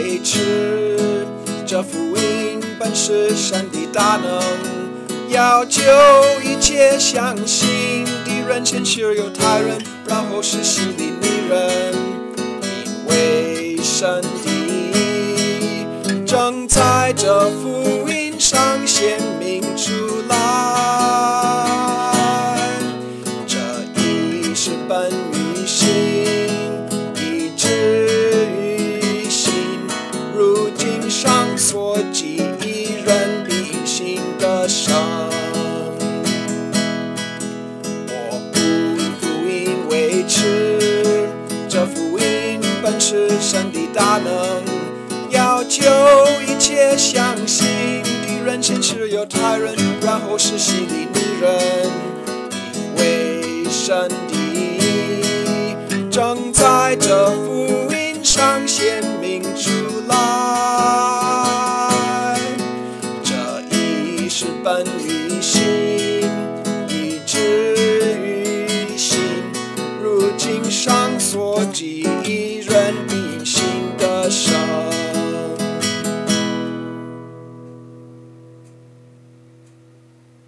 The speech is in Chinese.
维持。这福音本是神的大能，要救一切相信的人，先是犹太人，然后是希的女人，因为神的正在这福音上显明出来。这一是本我记忆软的心的伤，我不如因维持这福音，本是神的大能，要求一切相信的人，先是有他人，然后是新的女人，因为神的正在这福音上显明出。本于心，以至于心，如今尚所及。